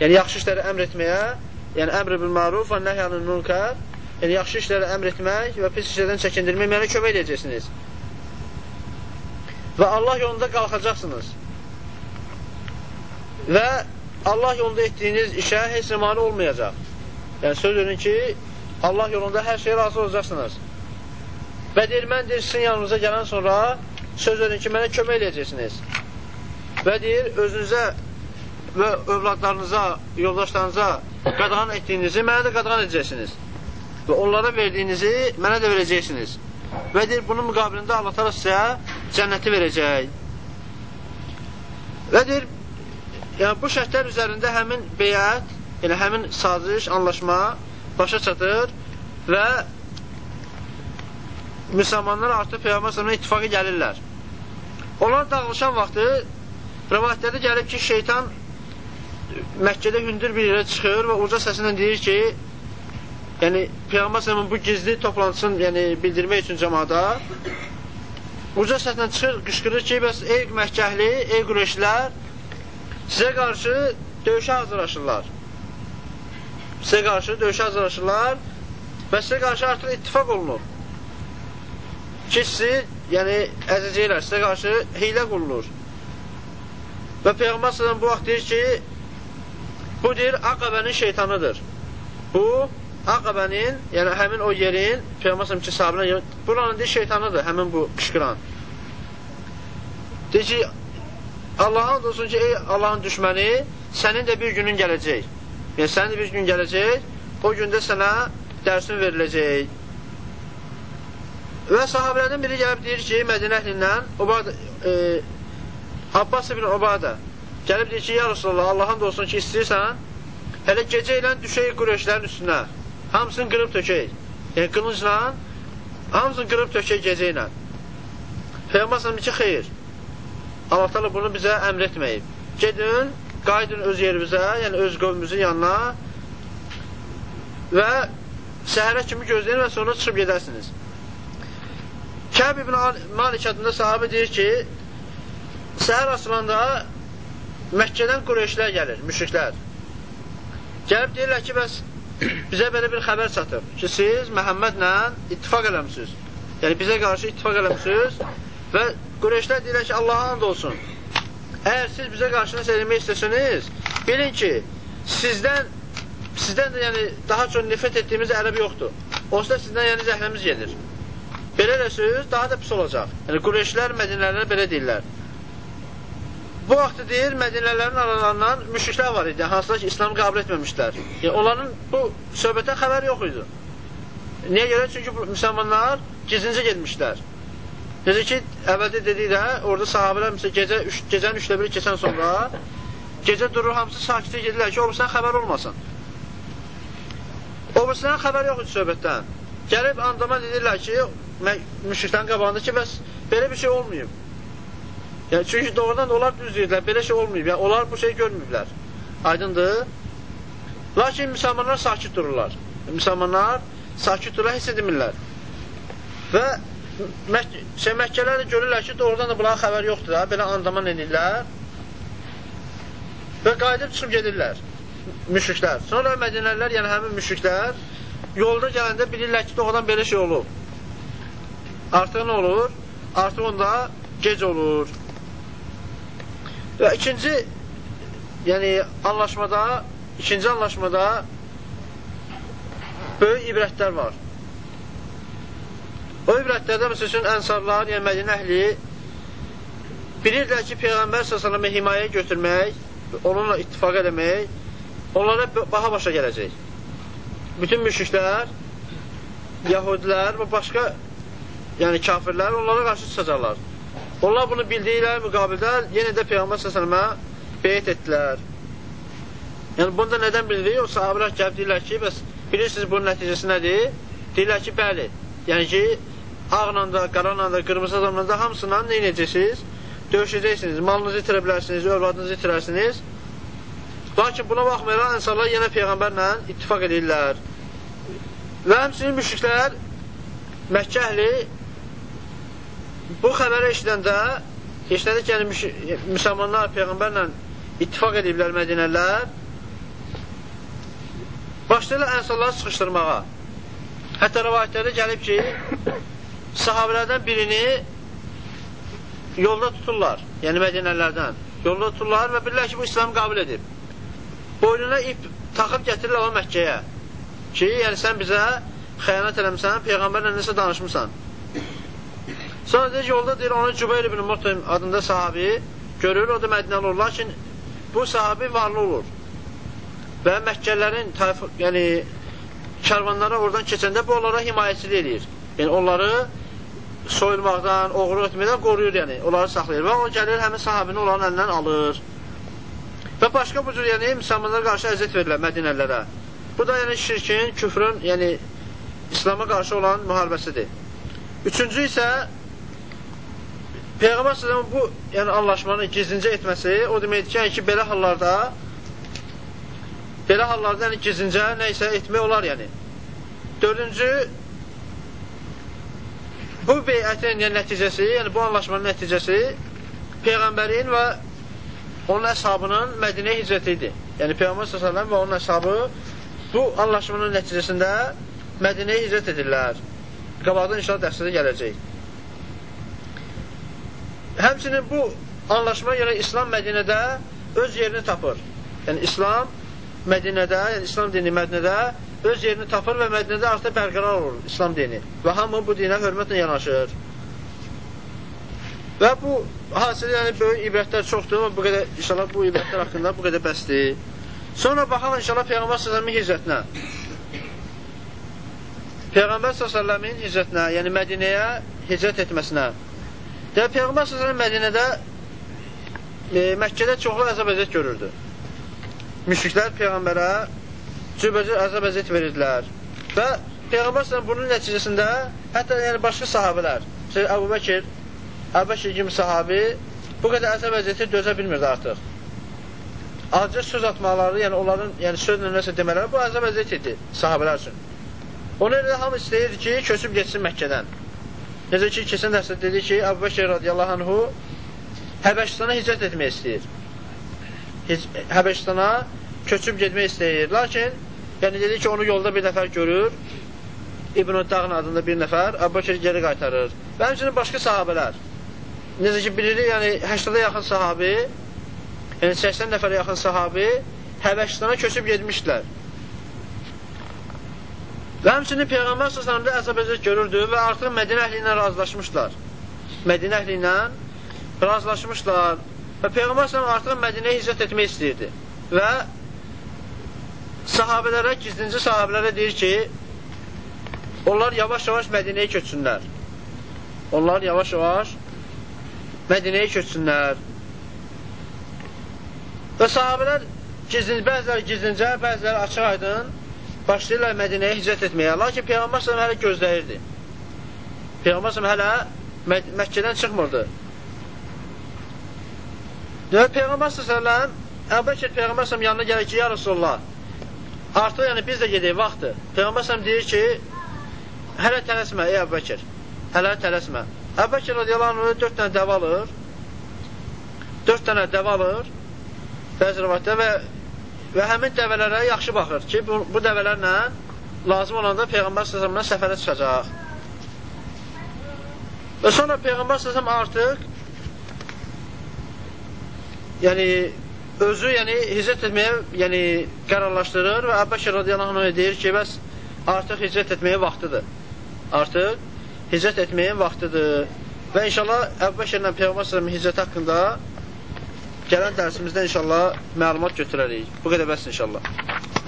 yəni yaxşı işləri əmr etməyə, yəni əmr bil maruf və nəhyanın münkər, yəni yaxşı işləri əmr etmək və pis işlərdən çəkindirmək mənə kömək edəcəksiniz. Və Allah yolunda qalxacaqsınız. Və Allah yolunda etdiyiniz işə heç nə mani olmayacaq. Yəni söz verin ki, Allah yolunda hər şeyə razı olacaqsınız. Və deyir, mən deyir, sizin yanınıza gələn sonra söz verin ki, mənə kömək eləyəcəksiniz. Və deyir, özünüzə və övladlarınıza, yoldaşlarınıza qadağan etdiyinizi mənə də qadağan edəcəksiniz. Və onlara verdiyinizi mənə də verəcəksiniz. Və deyir, bunun müqabilində Allah təala sizə cənnəti verəcək. Və deyir, yəni bu şərtlər üzərində həmin beyət, yəni həmin saziş, anlaşma başa çatır və müsəlmanlar artıq Peyğəmbər sələmə ittifaqı gəlirlər. Onlar dağılışan vaxtı rəvayətlərdə gəlib ki, şeytan Məkkədə hündür bir yerə çıxır və uca səsindən deyir ki, yəni Peyğəmbər sələmin bu gizli toplantısını yəni, bildirmək üçün cəmada uca səslə çıxır, qışqırır ki, bəs ey Məkkəhli, ey Qureyşlər sizə qarşı döyüşə hazırlaşırlar sizə qarşı döyüşə hazırlaşırlar və sizə qarşı artıq ittifaq olunur. Ki, sizi, yəni, əzəcəklər, sizə qarşı hiylə qulunur. Və Peyğəmbər sələm bu vaxt deyir ki, bu deyir, Aqabənin şeytanıdır. Bu, Aqabənin, yəni həmin o yerin, Peyğəmbər ki, sahabına, buranın deyir, şeytanıdır, həmin bu qışqıran. Deyir ki, Allah'a olsun ki, ey Allahın düşməni, sənin də bir günün gələcək. Yəni, sənin bir gün gələcək, o gündə sənə dərsin veriləcək. Və sahabələrdən biri gəlib deyir ki, Mədinə əhlindən Obada, e, Abbas ibn Obada gəlib deyir ki, ya Rasulullah, Allahın da olsun ki, istəyirsən, hələ gecə ilə düşək Qureyşlərin üstünə. Hamısını qırıb tökək. Yəni, qılıncla hamısını qırıb tökək gecə ilə. Peyğəmbər səhəm ki, xeyr. Allah bunu bizə əmr etməyib. Gedin, qayıdın öz yerimizə, yəni öz qövmümüzün yanına və səhərə kimi gözləyin və sonra çıxıb gedərsiniz. Kəb ibn Malik adında sahabə deyir ki, səhər asılanda Məkkədən Qureyşlər gəlir, müşriklər. Gəlib deyirlər ki, bəs bizə belə bir xəbər çatıb ki, siz Məhəmmədlə ittifaq eləmişsiniz. Yəni, bizə qarşı ittifaq eləmişsiniz və Qureyşlər deyirlər ki, Allaha and olsun. Əgər siz bizə qarşı nəsə eləmək istəsəniz, bilin ki, sizdən sizdən də yəni daha çox nifrət etdiyimiz ərəb yoxdur. Da sizdən yəni zəhləmiz gedir. Belə eləsiniz, daha da pis olacaq. Yəni Qureyşlər Mədinələrə belə deyirlər. Bu vaxtı deyir, Mədinələrin aralarından müşriklər var idi, hansılar ki, İslamı qəbul etməmişlər. Yəni, onların bu söhbətdən xəbəri yox idi. Niyə görə? Çünki müsəlmanlar gizlincə getmişlər. Necə ki, əvvəldə dedik də, orada sahabələr məsələn, gecə, üç, gecənin üçdə biri keçən sonra gecə durur, hamısı sakitə gedirlər ki, o birisindən xəbər olmasın. O birisindən xəbər yox idi söhbətdən. Gəlib andama dedirlər ki, müşriklərin qabağında ki, bəs belə bir şey olmayıb. Yəni, çünki doğrudan da onlar düz deyirlər, belə şey olmayıb. Yəni, onlar bu şey görməyiblər. Aydındır. Lakin müsəlmanlar sakit dururlar. Müsəlmanlar sakit dururlar, hiss edmirlər. Və Mək şey, Məkkələr görürlər ki, doğrudan da bunların xəbər yoxdur da, belə andaman edirlər və qayıdıb çıxıb gedirlər müşriklər. Sonra mədinələr, yəni həmin müşriklər yolda gələndə bilirlər ki, doğrudan belə şey olub. Artıq nə olur? Artıq onda gec olur. Və ikinci yəni anlaşmada, ikinci anlaşmada böyük ibrətlər var. O ibrətlərdə məsəl üçün ənsarlar, yəni Mədinə əhli bilirdilər ki, Peyğəmbər s.ə.və himayə götürmək, onunla ittifaq eləmək, onlara baha başa gələcək. Bütün müşriklər, yahudilər və başqa yəni kafirlər onlara qarşı çıxacaqlar. Onlar bunu bildiklər müqabildə yenə də Peyğəmbər s.ə.və beyt etdilər. Yəni, bunda nədən bildik? O sahabələr gəlib deyirlər ki, bəs bilirsiniz bunun nəticəsi nədir? Deyirlər ki, bəli. Yəni ki, ağla da, qaranla da, qırmızı adamla da hamısına nə edəcəksiniz? Döyüşəcəksiniz, malınızı itirə bilərsiniz, övladınızı itirərsiniz. Lakin buna baxmayaraq, insanlar yenə Peyğəmbərlə ittifaq edirlər. Və həmçinin müşriklər Məkkə əhli bu xəbəri eşidəndə eşidəndə ki, yəni müsəlmanlar Peyğəmbərlə ittifaq ediblər Mədinələr başlayırlar ənsarları sıxışdırmağa. Hətta rəvayətlərdə gəlib ki, sahabələrdən birini yolda tuturlar, yəni mədinələrdən. Yolda tuturlar və bilirlər ki, bu İslamı qəbul edib. Boynuna ip taxıb gətirirlər o Məkkəyə ki, yəni sən bizə xəyanət eləmsən, Peyğəmbərlə nəsə danışmısan. Ki, yolda deyir, onu Cübeyr ibn Mutim adında sahabi görür, o da Mədinəli olur. Lakin bu sahabi varlı olur. Və Məkkələrin yəni, kərvanlara oradan keçəndə bu onlara himayəçilik edir. Yəni onları soyulmaqdan, oğru etməkdən qoruyur, yəni onları saxlayır və o gəlir həmin sahabini onların əlindən alır. Və başqa bu cür yəni müsəlmanlara qarşı əziyyət verirlər Mədinələrə. Bu da yəni şirkin, küfrün, yəni İslama qarşı olan müharibəsidir. Üçüncü isə Peyğəmbər s.ə.v bu yəni anlaşmanı gizlincə etməsi o deməkdir ki, yəni ki, belə hallarda belə hallarda yəni gizlincə nə isə etmək olar yəni. Dördüncü bu beyətin yəni, nəticəsi, yəni bu anlaşmanın nəticəsi Peyğəmbərin və onun əshabının Mədinəyə hicrəti idi. Yəni Peyğəmbər s.ə.v və onun əshabı bu anlaşmanın nəticəsində Mədinəyə hicrət edirlər. Qabaqdan inşallah dərsdə gələcək. Həmçinin bu anlaşma görə İslam Mədinədə öz yerini tapır. Yəni İslam Mədinədə, yəni İslam dini Mədinədə öz yerini tapır və Mədinədə artıq bərqərar olur İslam dini. Və hamı bu dinə hörmətlə yanaşır. Və bu hadisədə yəni böyük ibrətlər çoxdur və bu qədər inşallah bu ibrətlər haqqında bu qədər bəsdir. Sonra baxalım inşallah Peyğəmbər sallallahu hicrətinə. Peyğəmbər sallallahu hicrətinə, yəni Mədinəyə hicrət etməsinə. Demək, Peyğəmbər s.ə.v Mədinədə e, Məkkədə çoxlu əzab əziyyət görürdü. Müşriklər Peyğəmbərə cürbəcür əzab əziyyət verirdilər. Və Peyğəmbər s.ə.v bunun nəticəsində hətta yəni başqa sahabələr, şey, Əbu Bəkir, Əbu Bəkir kimi sahabi bu qədər əzab əziyyəti dözə bilmirdi artıq. Acı söz atmaları, yəni onların yəni sözlə nəsə demələri bu əzab əziyyət idi sahabələr üçün. Ona görə hamı istəyirdi ki, köçüb getsin Məkkədən. Necə ki, keçən dərsdə dedi ki, Əbu Bəkir radiyallahu anhu Həbəşistana hicrət etmək istəyir. Hic Həbəşistana köçüb getmək istəyir. Lakin, yəni dedi ki, onu yolda bir nəfər görür, İbn-i Dağın adında bir nəfər, Əbu Bəkir geri qaytarır. Və həmçinin başqa sahabələr. Necə ki, biri, yəni 80-ə yaxın sahabi, yəni 80 nəfərə yaxın sahabi Həbəşistana köçüb getmişdilər. Və həmçinin Peyğəmbər s.ə.v-də əzab-əziyyət görürdü və artıq Mədinə əhli ilə razılaşmışlar. Mədinə əhli ilə razılaşmışlar və Peyğəmbər s.ə.v artıq Mədinəyə hicrət etmək istəyirdi. Və sahabələrə, gizlinci sahabələrə deyir ki, onlar yavaş-yavaş Mədinəyə köçsünlər. Onlar yavaş-yavaş Mədinəyə köçsünlər. Və sahabələr gizlin, bəziləri gizlincə, bəziləri açıq aydın başlayırlar Mədinəyə hicrət etməyə. Lakin Peyğəmbər s.ə.v hələ gözləyirdi. Peyğəmbər s.ə.v hələ Mək Məkkədən çıxmırdı. Demək, Peyğəmbər s.ə.v Əbəkir Peyğəmbər s.ə.v yanına gəlir ki, ya Rasulullah, artıq yəni biz də gedək vaxtı. Peyğəmbər s.ə.v deyir ki, hələ tələsmə, ey Əbəkir, hələ tələsmə. Əbəkir radiyallahu anh dörd dənə dəv alır, dörd dənə dəv alır, bəzi rivayətdə və və həmin dəvələrə yaxşı baxır ki, bu, bu dəvələrlə lazım olanda Peyğəmbər s.ə.və səfərə çıxacaq. Və sonra Peyğəmbər s.ə.v artıq yəni özü yəni hicrət etməyə yəni qərarlaşdırır və Əbbəkir radiyallahu anh deyir ki, bəs artıq hicrət etməyə vaxtıdır. Artıq hicrət etməyə vaxtıdır. Və inşallah Əbbəkirlə Peyğəmbər s.ə.v hicrət haqqında gələn dərsimizdə inşallah məlumat götürərik. Bu qədər bəs inşallah.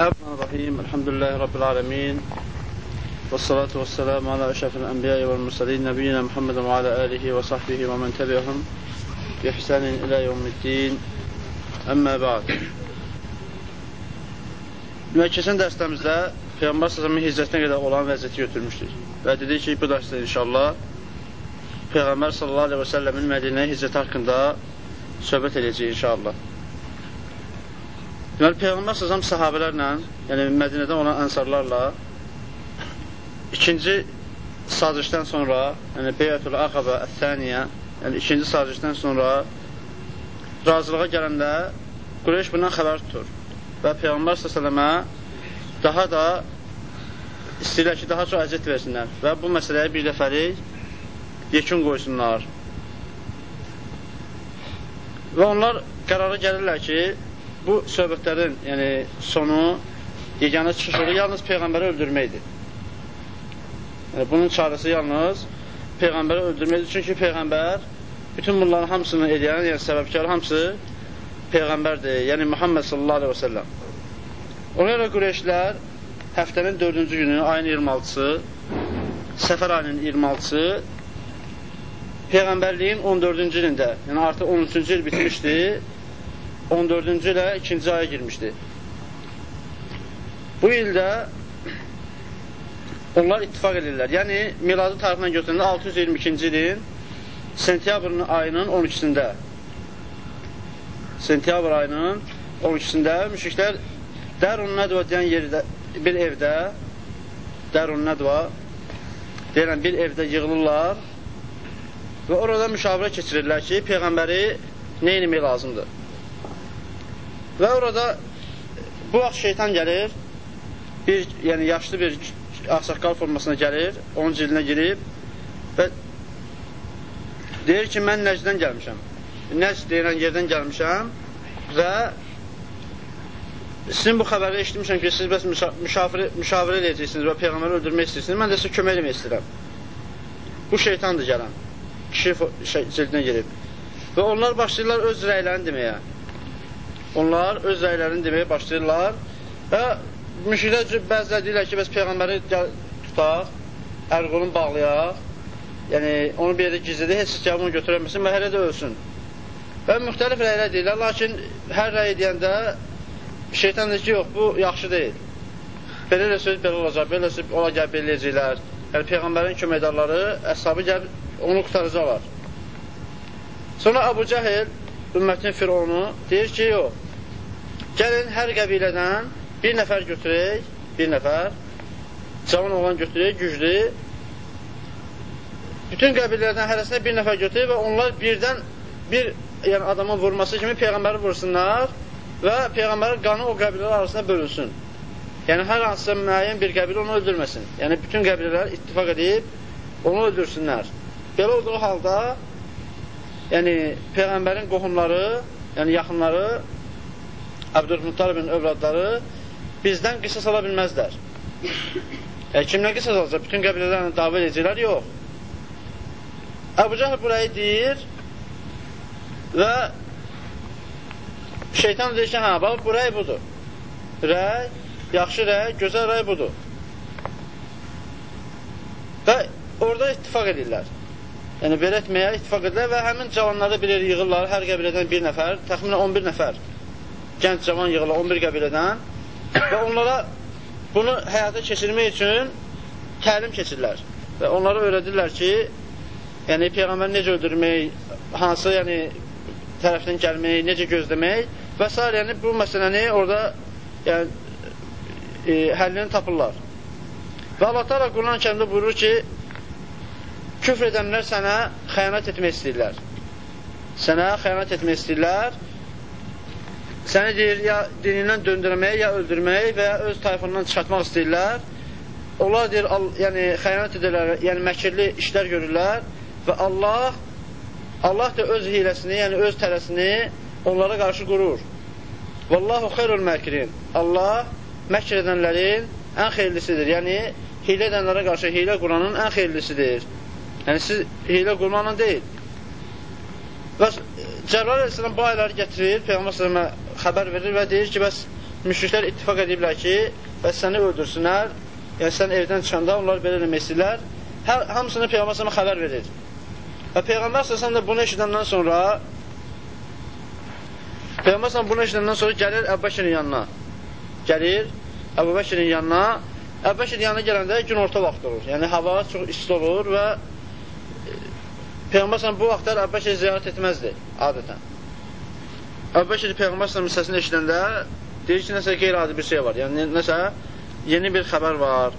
Rahim, elhamdülillahi rabbil alamin. Və salatu və selamu ala əşəfil ənbiyayı və mürsəlin nəbiyyina Muhammedin və alə alihi və sahbihi və mən təbiyyəhum bi ihsanin ilə yevmiddin. Əmmə bə'd. Demək, keçən dərslərimizdə Peyğəmbər səsəmin hicrətinə qədər olan vəziyyəti götürmüşdük. Və dedik ki, bu dərsdə inşallah Peyğəmbər sallallahu aleyhi və səlləmin Mədinəyə hicrəti haqqında söhbət edəcək inşallah. Deməli, Peyğəmbər səsəm sahabələrlə, yəni Mədinədən olan ənsarlarla ikinci sazişdən sonra, yəni Beyyətul Aqaba Əthəniyə, yəni ikinci sazişdən sonra razılığa gələndə Qureyş bundan xəbər tutur və Peyğəmbər səsələmə daha da istəyirlər ki, daha çox əziyyət versinlər və bu məsələyə bir dəfəlik yekun qoysunlar. Və onlar qərara gəlirlər ki, bu söhbətlərin yəni, sonu, yeganə çıxış olur, yalnız Peyğəmbəri öldürməkdir. Yəni, bunun çarəsi yalnız Peyğəmbəri öldürməkdir. Çünki Peyğəmbər bütün bunların hamısını edən, yəni səbəbkar hamısı Peyğəmbərdir, yəni Muhammed sallallahu aleyhi və səlləm. Ona görə Qureyşlər həftənin dördüncü günü, ayın 26-sı, səfər ayının 26-sı, Peyğəmbərliyin 14-cü ilində, yəni artıq 13-cü il bitmişdi, 14-cü ilə ikinci aya girmişdi. Bu ildə onlar ittifak edirlər. Yəni, miladı tarixindən götürəndə 622-ci ilin sentyabrın ayının 12-sində sentyabr ayının 12-sində müşriklər Dərun Nədvə deyən yerdə, bir evdə, Dərun Nədvə deyilən bir evdə yığılırlar və orada müşavirə keçirirlər ki, Peyğəmbəri nə eləmək lazımdır. Və orada bu vaxt şeytan gəlir, bir, yəni yaşlı bir ağsaqqal formasına gəlir, onun cilinə girib və deyir ki, mən Nəcdən gəlmişəm. Nəcd deyilən yerdən gəlmişəm və sizin bu xəbəri eşitmişəm ki, siz bəs müşavirə, müşavirə edəcəksiniz və Peyğəmbəri öldürmək istəyirsiniz. Mən də sizə kömək eləmək istəyirəm. Bu şeytandır gələn. Kişi cildinə girib. Və onlar başlayırlar öz rəylərini deməyə. Onlar öz rəylərini deməyə başlayırlar və müşriklər bəziləri deyirlər ki, bəs Peyğəmbəri tutaq, ərqolun bağlayaq, yəni onu bir yerdə gizlidir, heç cavab onu götürəməsin və hələ də ölsün. Və müxtəlif rəylər deyirlər, lakin hər rəy deyəndə Şeytan deyir ki, yox, bu yaxşı deyil. Belə də söz belə olacaq, belə söz ola gəl belə eləyəcəklər. Yəni, Peyğəmbərin köməkdarları, əshabı gəl, onu qutaracaqlar. Sonra Abu Cəhil, ümmətin fironu, deyir ki, yox, gəlin hər qəbilədən bir nəfər götürək, bir nəfər, cavan olan götürək, güclü, bütün qəbilələrdən hərəsinə bir nəfər götürək və onlar birdən bir yəni adamın vurması kimi Peyğəmbəri vursunlar və Peyğəmbərin qanı o qəbilələr arasında bölünsün. Yəni, hər hansısa müəyyən bir qəbilə onu öldürməsin. Yəni, bütün qəbilələr ittifak edib onu öldürsünlər. Belə olduğu halda, yəni, Peyğəmbərin qohumları, yəni yaxınları, Əbdülmuttalibin övladları bizdən qisas ala bilməzlər. Yəni, kimdən qisas alacaq? Bütün qəbilələrlə dava edəcəklər? Yox. Əbu Cəhəl burayı deyir və Şeytan deyir ki, hə, bax, bu rəy budur. Rəy, yaxşı rəy, gözəl rəy budur. Və orada ittifak edirlər. Yəni, belə etməyə ittifak edirlər və həmin cavanları bilir yığırlar, hər qəbilədən bir nəfər, təxminən 11 nəfər gənc cavan yığırlar 11 qəbilədən və onlara bunu həyata keçirmək üçün təlim keçirlər və onlara öyrədirlər ki, yəni Peyğəmbər necə öldürmək, hansı yəni, tərəfdən gəlmək, necə gözləmək və s. Yəni, bu məsələni orada yəni, e, həllini tapırlar. Və Allah Teala Quran kəmdə buyurur ki, küfr edənlər sənə xəyanət etmək istəyirlər. Sənə xəyanət etmək istəyirlər. Səni deyir, ya dinindən döndürməyə, ya öldürməyə və öz tayfundan çıxartmaq istəyirlər. Onlar deyir, al, yəni xəyanət edirlər, yəni məkirli işlər görürlər və Allah Allah da öz hiləsini, yəni öz tələsini onlara qarşı qurur. Vallahu xeyrul məkirin. Allah məkr edənlərin ən xeyirlisidir. Yəni, hilə edənlərə qarşı hilə quranın ən xeyirlisidir. Yəni, siz hilə qurmanla deyil. Və Cəbrəl Aleyhisselam bu ayları gətirir, Peyğəmbər sələmə xəbər verir və deyir ki, bəs müşriklər ittifak ediblər ki, bəs səni öldürsünlər, yəni sən evdən çıxanda onlar belə eləmək istəyirlər. Hər, hamısını Peyğəmbər sələmə xəbər verir. Və Peyğəmbər sələmə də bunu eşidəndən sonra Peyğəmbər bunu eşidəndən sonra gəlir Əbbəkirin yanına. Gəlir Əbbəkirin yanına. Əbbəkirin yanına gələndə gün orta vaxt olur. Yəni, hava çox isti olur və e, Peyğəmbər bu vaxtlar Əbbəkir ziyarət etməzdi adətən. Əbbəkir Peyğəmbər səsini eşidəndə deyir ki, nəsə qeyri-adi bir şey var. Yəni, nəsə yeni bir xəbər var.